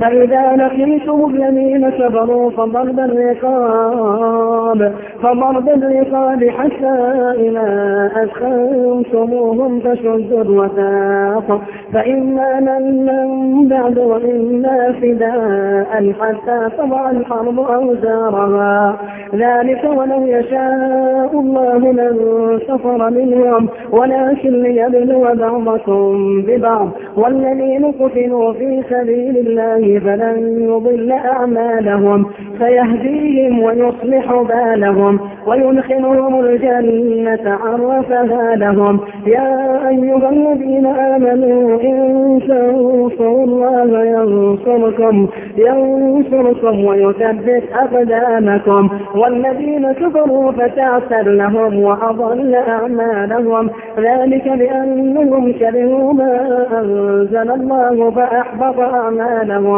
فإذا لقيتم الذين كفروا فضرب الرقاب فضرب الرقاب حتى إذا أدخلتموهم فشدوا الوثاق. فإما من بعد وإما فداء حتى تضع الحرب أوزارها. ذلك ولو يشاء الله لانتصر منهم ولكن ليبلو بعضكم ببعض. والذين قتلوا في سبيل الله فلن يضل أعمالهم فيهديهم ويصلح بالهم ويدخلهم الجنة عرفها لهم. يا أيها الذين آمنوا إن تنصروا الله ينصركم ينصركم ويثبت أقدامكم. والذين كفروا فتعسر لهم وأضل أعمالهم. ذلك بأنهم كرهوا ما أنزل الله فأحبط أعمالهم.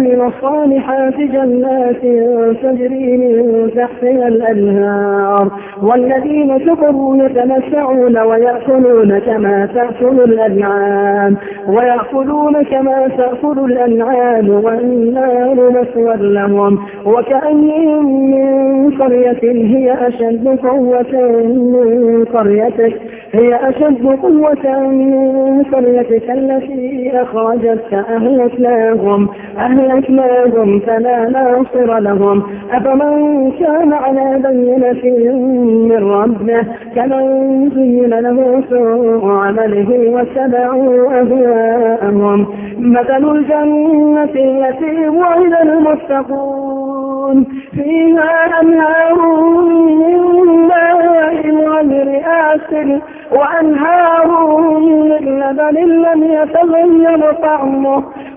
وعملوا الصالحات جنات تجري من تحتها الأنهار. والذين كفروا يتمتعون ويأكلون كما تأكل الأنعام ويأكلون كما تأكل الأنعام والنار مثوى لهم. وكأين من قرية هي أشد قوة من قريتك؟ هي أشد قوة من قريتك التي أخرجتك أهلكناهم أهلكناهم فلا ناصر لهم. أفمن كان على بينة من ربه كمن زين له سوء عمله واتبعوا أهواءهم. مثل الجنة التي وعد المتقون. فيها أنهار من ماء غير آسر وأنهار من لبن لم يتغير طعمه.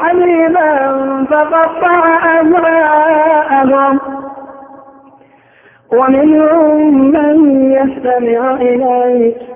حليما فقطع أمراءهم ومنهم من يستمع إليك.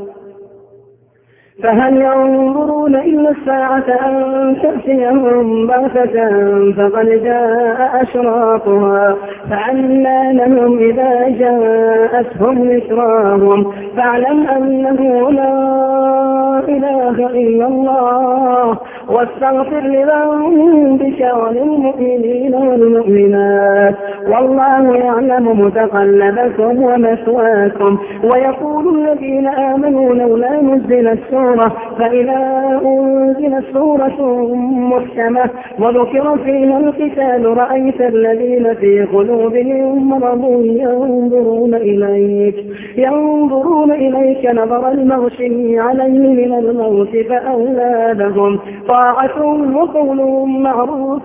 فهل ينظرون إلا الساعة أن تأتيهم بغتة فقد جاء أشراطها فعلى لهم إذا جاءتهم ذكراهم فاعلم أنه لا إله إلا الله واستغفر لذنبك وللمؤمنين والمؤمنات والله يعلم متقلبكم ومثواكم. ويقول الذين آمنوا لولا نزلت سورة فإذا أنزلت سورة محكمة وذكر فيها القتال رأيت الذين في قلوبهم مرض ينظرون إليك. ينظرون إليك نظر المغشي عليه من الموت فأولى لهم طاعة وقول معروف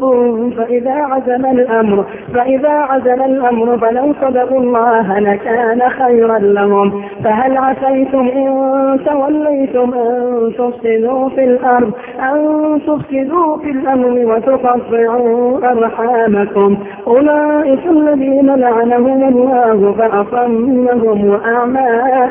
فإذا عزم الأمر فإذا عزم الأمر فلو صدقوا الله لكان خيرا لهم. فهل عسيتم إن توليتم أن تفسدوا في الأرض أن تفسدوا في الأمر وتقطعوا أرحامكم؟ أولئك الذين لعنهم الله فأصمهم وأعمى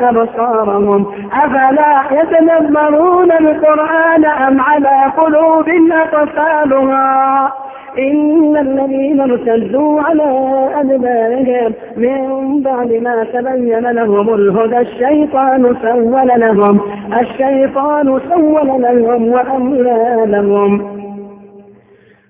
أبصارهم. أفلا يتدبرون القرآن أم على قلوب أقفالها؟ إن الذين ارتدوا على أدبارهم من بعد ما تبين لهم الهدى الشيطان سول لهم الشيطان سول لهم وأملى لهم.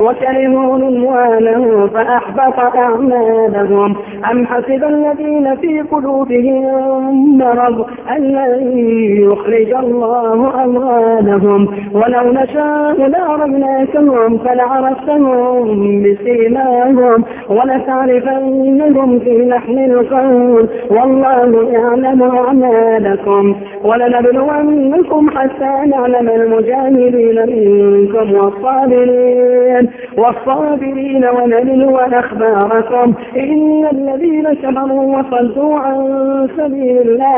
وكرهوا رضوانه فأحبط أعمالهم. أم حسب الذين في قلوبهم مرض أن لن يخرج الله أموالهم. ولو نشاء لأرمناكهم فلعرفتهم بسيماهم. ولتعرفنهم في لحن القول والله يعلم أعمالكم. ولنبلونكم حتى نعلم المجاهدين منكم والصابرين. والصابرين ونبلو أخباركم. إن الذين كفروا وصدوا عن سبيل الله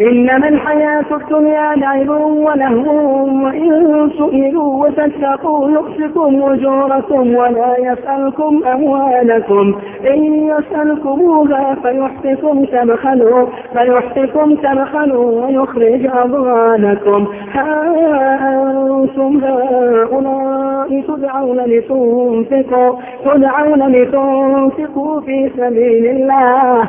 إنما الحياة الدنيا لعب ولهو وإن سئلوا وتتقوا يؤتكم أجوركم ولا يسألكم أموالكم. إن يسألكموها فيحفكم تبخلوا فيحفكم تبخلوا ويخرج أضغانكم. ها أنتم هؤلاء تدعون لتنفقوا تدعون لتنفقوا في سبيل الله.